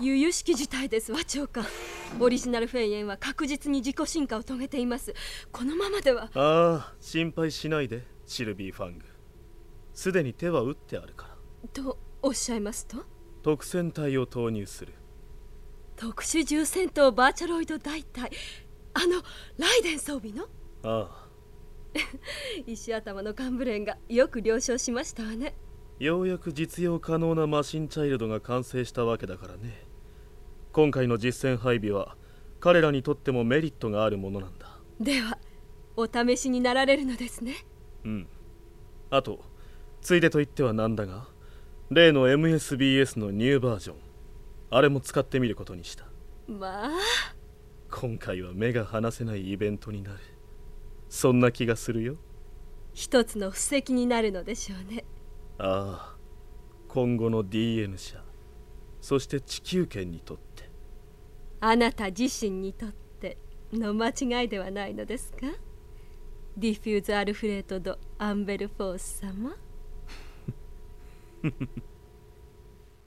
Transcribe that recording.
由々しき事態ですわ長官。オリジナルフェイエンは確実に自己進化を遂げています。このままでは。ああ心配しないでシルビー・ファング。すでに手は打ってあるから。とおっしゃいますと？特戦隊を投入する。特殊重戦闘バーチャロイド大隊。あのライデン装備の？ああ。石頭の幹部連がよく了承しましたわねようやく実用可能なマシンチャイルドが完成したわけだからね。今回の実戦配備は彼らにとってもメリットがあるものなんだ。ではお試しになられるのですね。うん。あとついでと言ってはなんだが例の MSBS のニューバージョンあれも使ってみることにした。まあ。今回は目が離せないイベントになる。そんな気がするよ。一つの布石になるのでしょうねああ今後の DN 社そして地球圏にとって。あなた自身にとっての間違いではないのですか？ディフューズ・アルフレートド・アンベルフォース様？